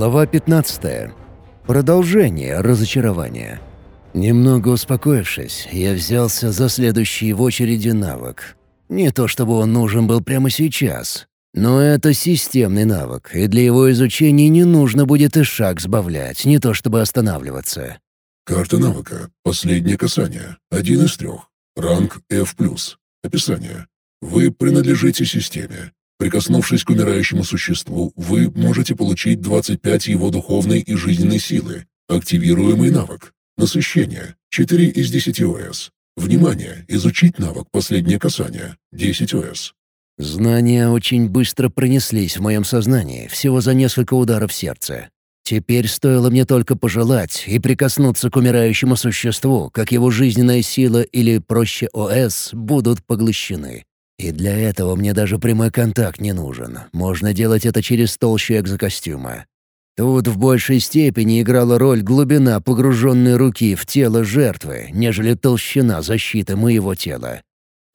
Глава 15. Продолжение разочарования. Немного успокоившись, я взялся за следующий в очереди навык. Не то чтобы он нужен был прямо сейчас, но это системный навык, и для его изучения не нужно будет и шаг сбавлять, не то чтобы останавливаться. Карта навыка. Последнее касание. Один из трех. Ранг F+. Описание. Вы принадлежите системе. Прикоснувшись к умирающему существу, вы можете получить 25 его духовной и жизненной силы. Активируемый навык. Насыщение. 4 из 10 ОС. Внимание! Изучить навык «Последнее касание» 10 ОС. Знания очень быстро пронеслись в моем сознании, всего за несколько ударов сердца. Теперь стоило мне только пожелать и прикоснуться к умирающему существу, как его жизненная сила или, проще, ОС будут поглощены. И для этого мне даже прямой контакт не нужен. Можно делать это через толщу экзокостюма. Тут в большей степени играла роль глубина погруженной руки в тело жертвы, нежели толщина защиты моего тела.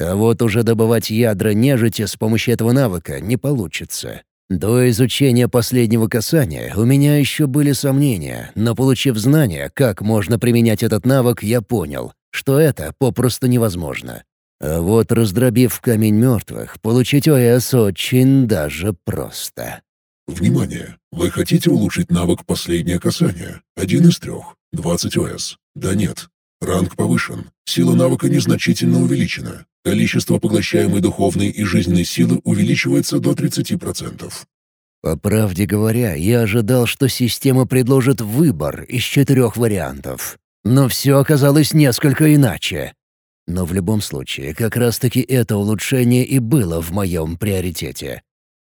А вот уже добывать ядра нежити с помощью этого навыка не получится. До изучения последнего касания у меня еще были сомнения, но получив знания, как можно применять этот навык, я понял, что это попросту невозможно. А вот раздробив камень мертвых, получить ОС очень даже просто. Внимание! Вы хотите улучшить навык «Последнее касание»? Один из трех. 20 ОС. Да нет. Ранг повышен. Сила навыка незначительно увеличена. Количество поглощаемой духовной и жизненной силы увеличивается до 30%. По правде говоря, я ожидал, что система предложит выбор из четырех вариантов. Но все оказалось несколько иначе. Но в любом случае, как раз-таки это улучшение и было в моем приоритете.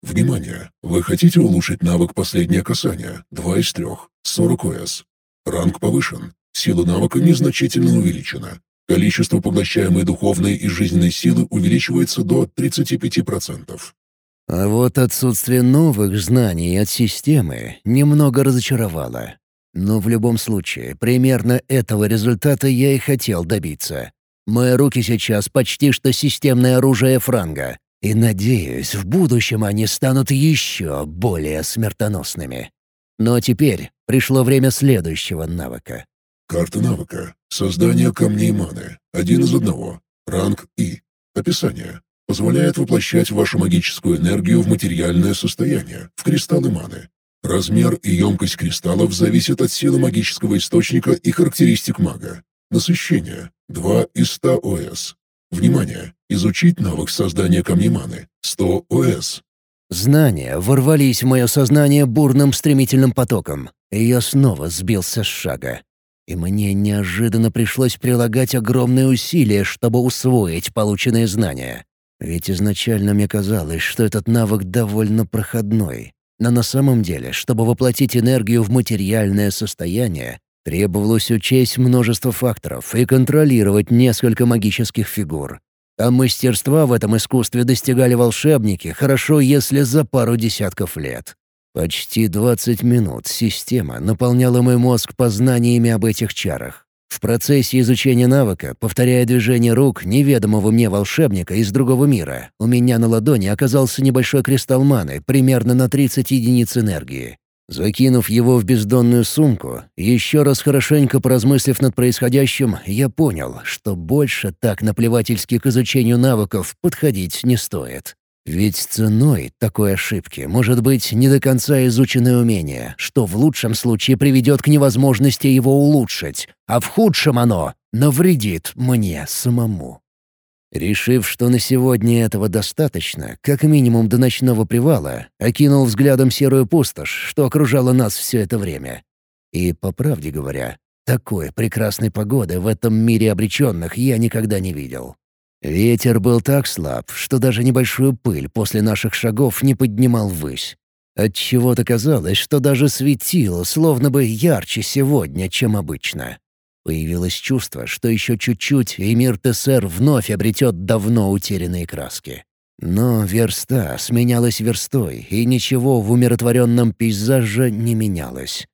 Внимание! Вы хотите улучшить навык «Последнее касание» 2 из 3, 40 ОС. Ранг повышен. Сила навыка незначительно увеличена. Количество поглощаемой духовной и жизненной силы увеличивается до 35%. А вот отсутствие новых знаний от системы немного разочаровало. Но в любом случае, примерно этого результата я и хотел добиться. Мои руки сейчас почти что системное оружие франга, и, надеюсь, в будущем они станут еще более смертоносными. Но теперь пришло время следующего навыка. Карта навыка. Создание камней маны. Один из одного. Ранг И. Описание. Позволяет воплощать вашу магическую энергию в материальное состояние, в кристаллы маны. Размер и емкость кристаллов зависят от силы магического источника и характеристик мага. Насыщение. 2 из 100 ОС. Внимание! Изучить навык создания камней маны. 100 ОС. Знания ворвались в мое сознание бурным стремительным потоком, и я снова сбился с шага. И мне неожиданно пришлось прилагать огромные усилия, чтобы усвоить полученные знания. Ведь изначально мне казалось, что этот навык довольно проходной. Но на самом деле, чтобы воплотить энергию в материальное состояние, Требовалось учесть множество факторов и контролировать несколько магических фигур. А мастерства в этом искусстве достигали волшебники, хорошо, если за пару десятков лет. Почти 20 минут система наполняла мой мозг познаниями об этих чарах. В процессе изучения навыка, повторяя движение рук неведомого мне волшебника из другого мира, у меня на ладони оказался небольшой кристалл маны примерно на 30 единиц энергии. Закинув его в бездонную сумку, еще раз хорошенько поразмыслив над происходящим, я понял, что больше так наплевательски к изучению навыков подходить не стоит. Ведь ценой такой ошибки может быть не до конца изученное умение, что в лучшем случае приведет к невозможности его улучшить, а в худшем оно навредит мне самому. Решив, что на сегодня этого достаточно, как минимум до ночного привала, окинул взглядом серую пустошь, что окружала нас все это время. И, по правде говоря, такой прекрасной погоды в этом мире обреченных я никогда не видел. Ветер был так слаб, что даже небольшую пыль после наших шагов не поднимал ввысь. Отчего-то казалось, что даже светило словно бы ярче сегодня, чем обычно. Появилось чувство, что еще чуть-чуть, и мир ТСР вновь обретет давно утерянные краски. Но верста сменялась верстой, и ничего в умиротворенном пейзаже не менялось.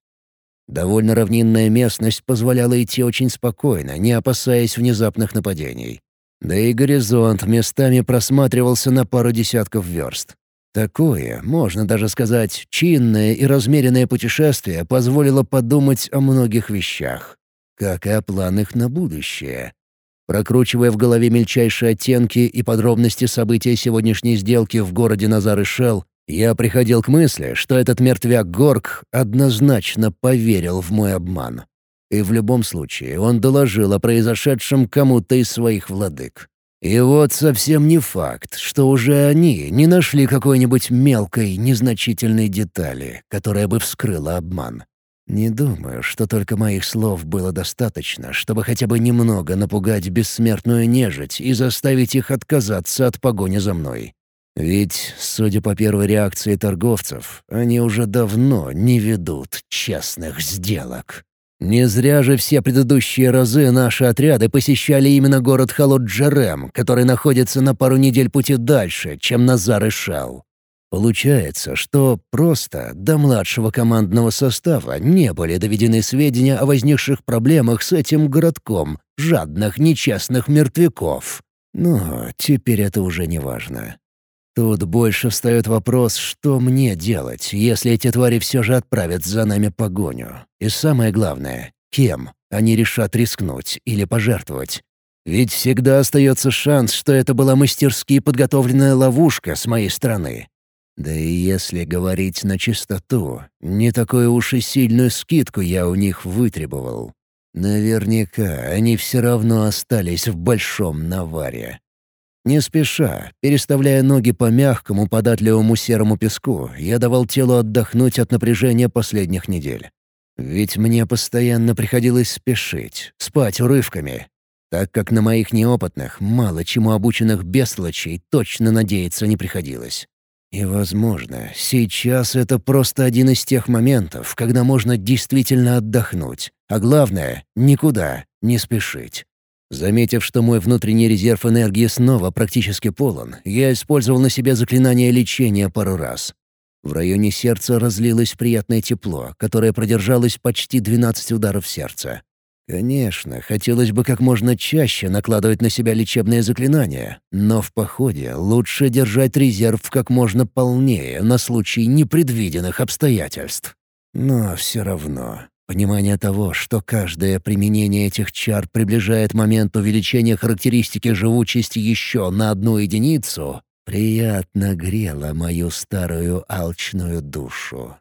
Довольно равнинная местность позволяла идти очень спокойно, не опасаясь внезапных нападений. Да и горизонт местами просматривался на пару десятков верст. Такое, можно даже сказать, чинное и размеренное путешествие позволило подумать о многих вещах, как и о планах на будущее. Прокручивая в голове мельчайшие оттенки и подробности событий сегодняшней сделки в городе Назар и Шелл, я приходил к мысли, что этот мертвяк Горг однозначно поверил в мой обман. И в любом случае он доложил о произошедшем кому-то из своих владык. И вот совсем не факт, что уже они не нашли какой-нибудь мелкой, незначительной детали, которая бы вскрыла обман. Не думаю, что только моих слов было достаточно, чтобы хотя бы немного напугать бессмертную нежить и заставить их отказаться от погони за мной. Ведь, судя по первой реакции торговцев, они уже давно не ведут честных сделок. Не зря же все предыдущие разы наши отряды посещали именно город Халот-Джерем, который находится на пару недель пути дальше, чем Назар и Шал. Получается, что просто до младшего командного состава не были доведены сведения о возникших проблемах с этим городком жадных нечестных мертвяков. Но теперь это уже не важно. Тут больше встает вопрос, что мне делать, если эти твари все же отправят за нами погоню. И самое главное, кем они решат рискнуть или пожертвовать. Ведь всегда остается шанс, что это была мастерски подготовленная ловушка с моей стороны. Да и если говорить на чистоту, не такую уж и сильную скидку я у них вытребовал. Наверняка они все равно остались в большом наваре. Не спеша, переставляя ноги по мягкому, податливому серому песку, я давал телу отдохнуть от напряжения последних недель. Ведь мне постоянно приходилось спешить, спать урывками, так как на моих неопытных, мало чему обученных бестолочей точно надеяться не приходилось. И, возможно, сейчас это просто один из тех моментов, когда можно действительно отдохнуть, а главное — никуда не спешить. Заметив, что мой внутренний резерв энергии снова практически полон, я использовал на себе заклинание лечения пару раз. В районе сердца разлилось приятное тепло, которое продержалось почти 12 ударов сердца. Конечно, хотелось бы как можно чаще накладывать на себя лечебные заклинания, но в походе лучше держать резерв как можно полнее на случай непредвиденных обстоятельств. Но все равно Понимание того, что каждое применение этих чар приближает момент увеличения характеристики живучести еще на одну единицу, приятно грело мою старую алчную душу.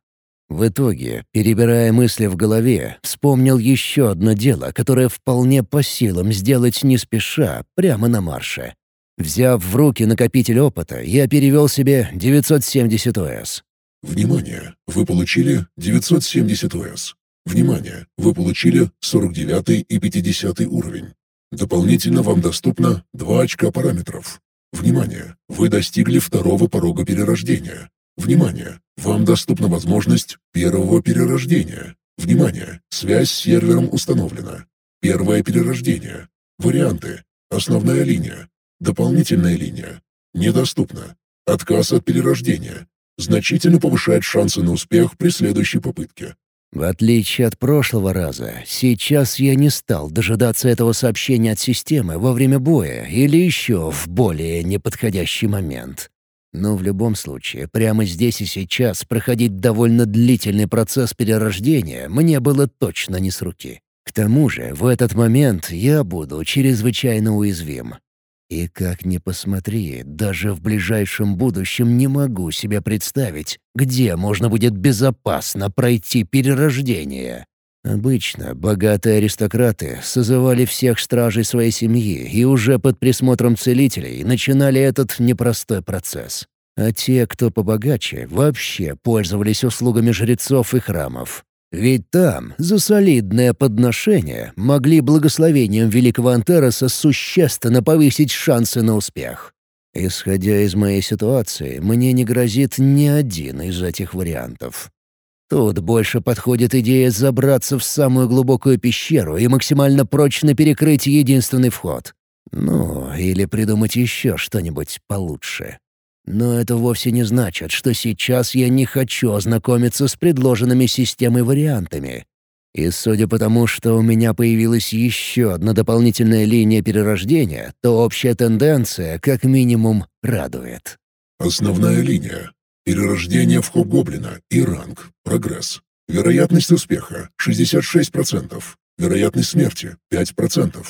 В итоге, перебирая мысли в голове, вспомнил еще одно дело, которое вполне по силам сделать не спеша, прямо на марше. Взяв в руки накопитель опыта, я перевел себе 970 ОС. Внимание! Вы получили 970 ОС. Внимание! Вы получили 49 и 50 уровень. Дополнительно вам доступно 2 очка параметров. Внимание! Вы достигли второго порога перерождения. Внимание! Вам доступна возможность первого перерождения. Внимание! Связь с сервером установлена. Первое перерождение. Варианты. Основная линия. Дополнительная линия. Недоступно. Отказ от перерождения. Значительно повышает шансы на успех при следующей попытке. В отличие от прошлого раза, сейчас я не стал дожидаться этого сообщения от системы во время боя или еще в более неподходящий момент. Но в любом случае, прямо здесь и сейчас проходить довольно длительный процесс перерождения мне было точно не с руки. К тому же, в этот момент я буду чрезвычайно уязвим. И как ни посмотри, даже в ближайшем будущем не могу себе представить, где можно будет безопасно пройти перерождение. Обычно богатые аристократы созывали всех стражей своей семьи и уже под присмотром целителей начинали этот непростой процесс. А те, кто побогаче, вообще пользовались услугами жрецов и храмов. Ведь там, за солидное подношение, могли благословением великого Антероса существенно повысить шансы на успех. Исходя из моей ситуации, мне не грозит ни один из этих вариантов. Тут больше подходит идея забраться в самую глубокую пещеру и максимально прочно перекрыть единственный вход. Ну, или придумать еще что-нибудь получше. Но это вовсе не значит, что сейчас я не хочу ознакомиться с предложенными системой вариантами. И судя по тому, что у меня появилась еще одна дополнительная линия перерождения, то общая тенденция, как минимум, радует. Основная линия. Перерождение в хоб-гоблина и ранг. Прогресс. Вероятность успеха – 66%. Вероятность смерти – 5%.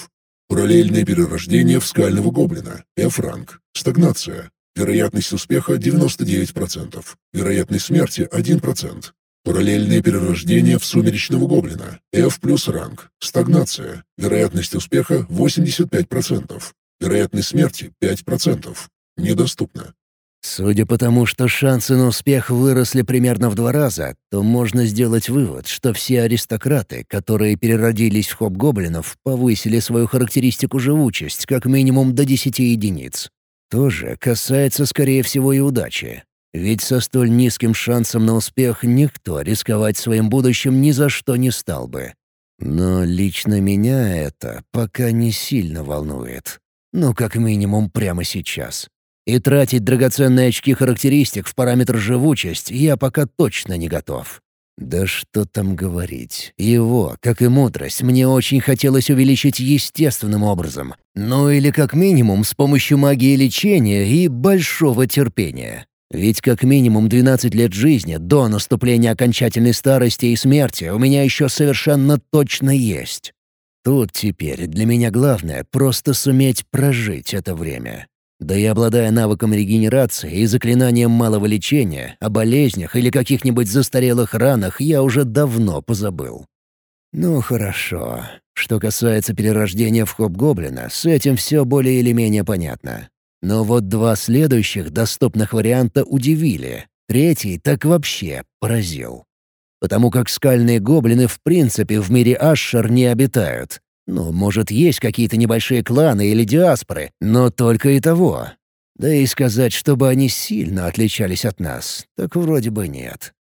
Параллельное перерождение в скального гоблина. F-ранг. Стагнация. Вероятность успеха 99%. Вероятность смерти 1%. Параллельное перерождение в сумеречного гоблина. F плюс ранг. Стагнация. Вероятность успеха 85%. Вероятность смерти 5%. Недоступно. Судя по тому, что шансы на успех выросли примерно в два раза, то можно сделать вывод, что все аристократы, которые переродились в хоп-гоблинов, повысили свою характеристику живучесть как минимум до 10 единиц. Тоже касается, скорее всего, и удачи. Ведь со столь низким шансом на успех никто рисковать своим будущим ни за что не стал бы. Но лично меня это пока не сильно волнует. Ну, как минимум, прямо сейчас. И тратить драгоценные очки характеристик в параметр живучесть я пока точно не готов. Да что там говорить. Его, как и мудрость, мне очень хотелось увеличить естественным образом. Ну или как минимум с помощью магии лечения и большого терпения. Ведь как минимум 12 лет жизни до наступления окончательной старости и смерти у меня еще совершенно точно есть. Тут теперь для меня главное — просто суметь прожить это время. Да и обладая навыком регенерации и заклинанием малого лечения, о болезнях или каких-нибудь застарелых ранах я уже давно позабыл. Ну хорошо. Что касается перерождения в Хоп-Гоблина, с этим все более или менее понятно. Но вот два следующих доступных варианта удивили. Третий так вообще поразил. Потому как скальные гоблины в принципе в мире Ашшер не обитают, ну, может, есть какие-то небольшие кланы или диаспоры, но только и того. Да и сказать, чтобы они сильно отличались от нас, так вроде бы нет.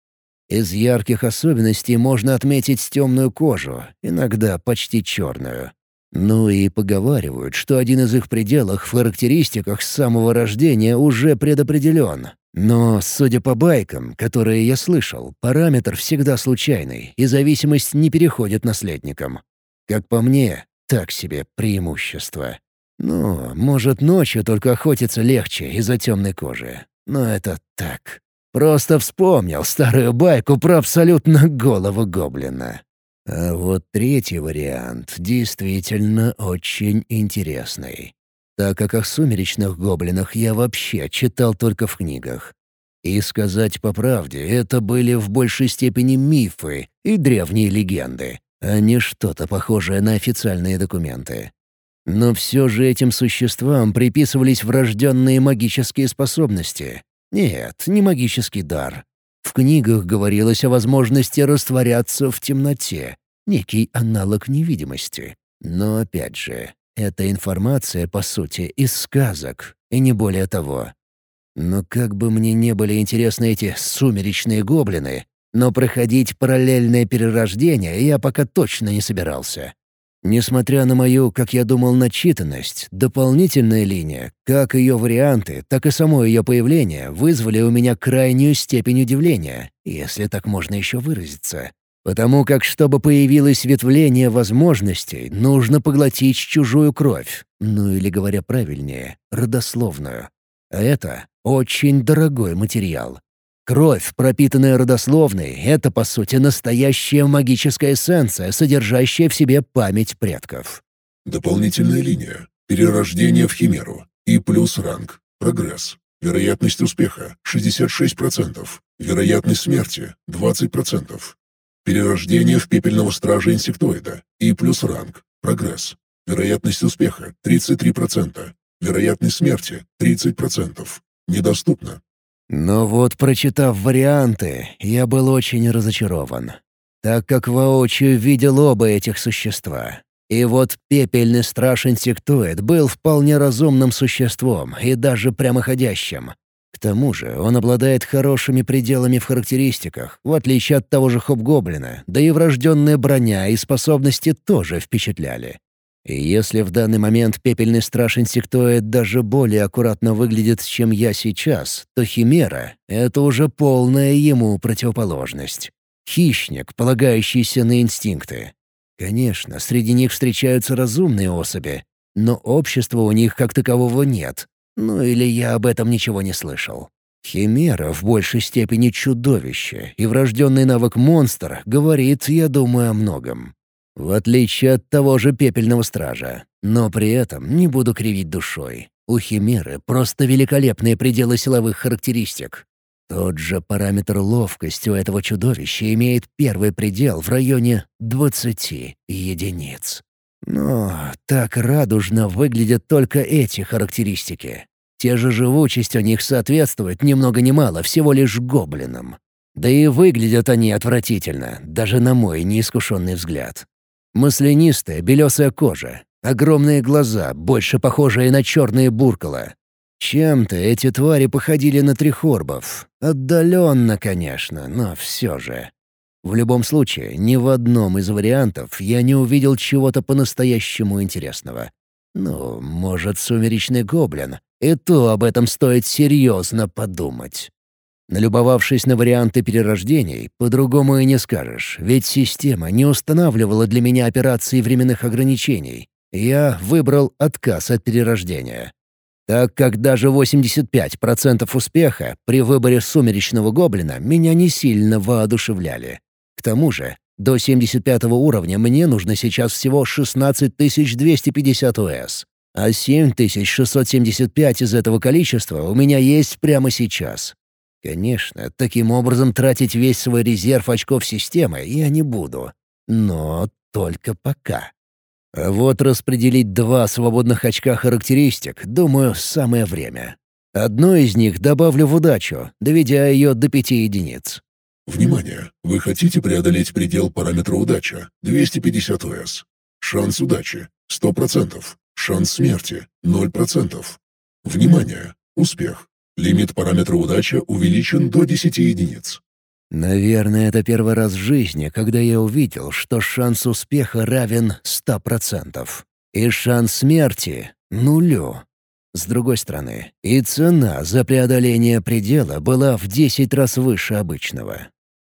Из ярких особенностей можно отметить темную кожу, иногда почти черную. Ну и поговаривают, что один из их пределов в характеристиках с самого рождения уже предопределен. Но, судя по байкам, которые я слышал, параметр всегда случайный, и зависимость не переходит наследникам. Как по мне, так себе преимущество. Ну, может, ночью только охотиться легче из-за темной кожи. Но это так. Просто вспомнил старую байку про абсолютно голову гоблина. А вот третий вариант действительно очень интересный. Так как о сумеречных гоблинах я вообще читал только в книгах. И сказать по правде, это были в большей степени мифы и древние легенды а не что-то похожее на официальные документы. Но все же этим существам приписывались врожденные магические способности. Нет, не магический дар. В книгах говорилось о возможности растворяться в темноте, некий аналог невидимости. Но опять же, эта информация, по сути, из сказок, и не более того. Но как бы мне не были интересны эти сумеречные гоблины, но проходить параллельное перерождение я пока точно не собирался. Несмотря на мою, как я думал, начитанность, дополнительная линия, как ее варианты, так и само ее появление вызвали у меня крайнюю степень удивления, если так можно еще выразиться. Потому как, чтобы появилось ветвление возможностей, нужно поглотить чужую кровь, ну или, говоря правильнее, родословную. А это очень дорогой материал, Кровь, пропитанная родословной, — это, по сути, настоящая магическая эссенция, содержащая в себе память предков. Дополнительная линия. Перерождение в химеру. И плюс ранг. Прогресс. Вероятность успеха — 66%. Вероятность смерти — 20%. Перерождение в пепельного стража инсектоида. И плюс ранг. Прогресс. Вероятность успеха — 33%. Вероятность смерти — 30%. Недоступно. Но вот прочитав варианты, я был очень разочарован, так как воочию видел оба этих существа. И вот пепельный страж инсектоид был вполне разумным существом и даже прямоходящим. К тому же он обладает хорошими пределами в характеристиках, в отличие от того же Хоб-Гоблина, да и врожденная броня и способности тоже впечатляли. И если в данный момент пепельный страж инсектоид даже более аккуратно выглядит, чем я сейчас, то химера — это уже полная ему противоположность. Хищник, полагающийся на инстинкты. Конечно, среди них встречаются разумные особи, но общества у них как такового нет. Ну или я об этом ничего не слышал. Химера в большей степени чудовище, и врожденный навык монстр говорит, я думаю, о многом. В отличие от того же пепельного стража. Но при этом не буду кривить душой. У Химеры просто великолепные пределы силовых характеристик. Тот же параметр ловкости у этого чудовища имеет первый предел в районе 20 единиц. Но так радужно выглядят только эти характеристики. Те же живучесть у них соответствует ни много ни мало всего лишь гоблинам. Да и выглядят они отвратительно, даже на мой неискушенный взгляд. Маслянистая белесая кожа, огромные глаза, больше похожие на черные буркала. Чем-то эти твари походили на трихорбов. Отдаленно, конечно, но все же. В любом случае, ни в одном из вариантов я не увидел чего-то по-настоящему интересного. Ну, может, сумеречный гоблин. И то об этом стоит серьезно подумать. Налюбовавшись на варианты перерождений, по-другому и не скажешь, ведь система не устанавливала для меня операции временных ограничений. Я выбрал отказ от перерождения. Так как даже 85% успеха при выборе сумеречного гоблина меня не сильно воодушевляли. К тому же, до 75 уровня мне нужно сейчас всего 16250 ОС, а 7675 из этого количества у меня есть прямо сейчас. Конечно, таким образом тратить весь свой резерв очков системы я не буду. Но только пока. А вот распределить два свободных очка характеристик, думаю, самое время. Одно из них добавлю в удачу, доведя ее до пяти единиц. Внимание! Вы хотите преодолеть предел параметра удача 250 ОС. Шанс удачи 100%. Шанс смерти 0%. Внимание! Успех. Лимит параметра удача увеличен до 10 единиц. Наверное, это первый раз в жизни, когда я увидел, что шанс успеха равен 100%. И шанс смерти — нулю. С другой стороны, и цена за преодоление предела была в 10 раз выше обычного.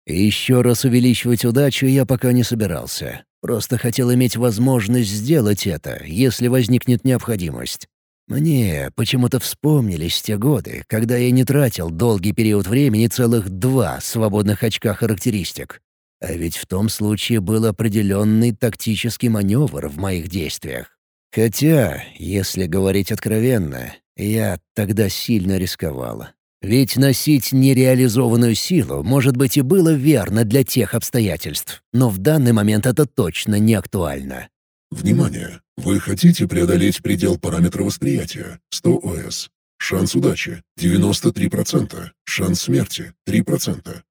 Еще раз увеличивать удачу я пока не собирался. Просто хотел иметь возможность сделать это, если возникнет необходимость. Мне почему-то вспомнились те годы, когда я не тратил долгий период времени целых два свободных очка характеристик. А ведь в том случае был определенный тактический маневр в моих действиях. Хотя, если говорить откровенно, я тогда сильно рисковал. Ведь носить нереализованную силу, может быть, и было верно для тех обстоятельств, но в данный момент это точно не актуально. Внимание! Вы хотите преодолеть предел параметра восприятия 100 ОС. Шанс удачи 93%. Шанс смерти 3%.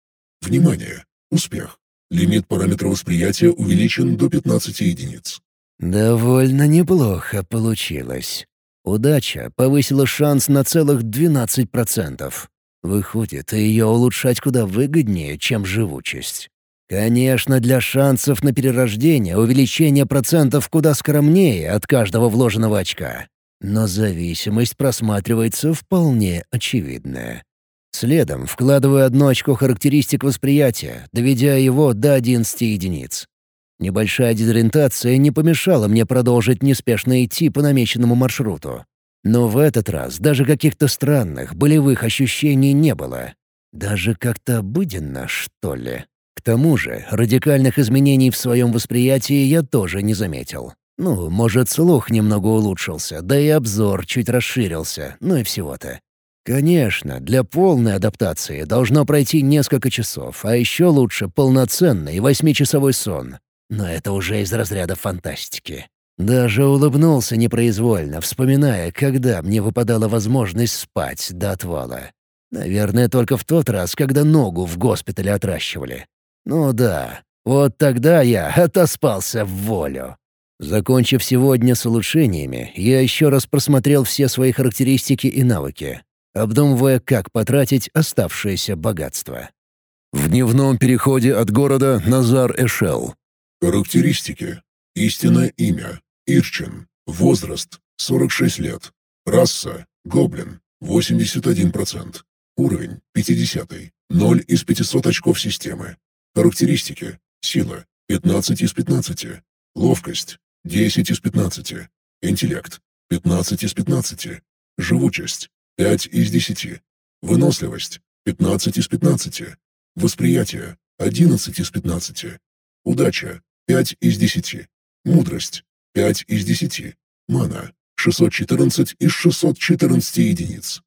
Внимание! Успех. Лимит параметра восприятия увеличен до 15 единиц. Довольно неплохо получилось. Удача повысила шанс на целых 12%. Выходит, ее улучшать куда выгоднее, чем живучесть. Конечно, для шансов на перерождение увеличение процентов куда скромнее от каждого вложенного очка. Но зависимость просматривается вполне очевидная. Следом вкладываю одно очко характеристик восприятия, доведя его до 11 единиц. Небольшая дезориентация не помешала мне продолжить неспешно идти по намеченному маршруту. Но в этот раз даже каких-то странных болевых ощущений не было. Даже как-то обыденно, что ли. К тому же радикальных изменений в своем восприятии я тоже не заметил. Ну, может, слух немного улучшился, да и обзор чуть расширился, ну и всего-то. Конечно, для полной адаптации должно пройти несколько часов, а еще лучше полноценный восьмичасовой сон. Но это уже из разряда фантастики. Даже улыбнулся непроизвольно, вспоминая, когда мне выпадала возможность спать до отвала. Наверное, только в тот раз, когда ногу в госпитале отращивали. Ну да, вот тогда я отоспался в волю. Закончив сегодня с улучшениями, я еще раз просмотрел все свои характеристики и навыки, обдумывая, как потратить оставшееся богатство. В дневном переходе от города Назар-Эшел Характеристики. Истинное имя. Ирчин. Возраст. 46 лет. Раса. Гоблин. 81%. Уровень. 50. 0 из 500 очков системы. Характеристики. Сила. 15 из 15. Ловкость. 10 из 15. Интеллект. 15 из 15. Живучесть. 5 из 10. Выносливость — 15 из 15. Восприятие — 11 из 15. Удача — 5 из 10. Мудрость — 5 из 10. Мана — 614 из 614 единиц.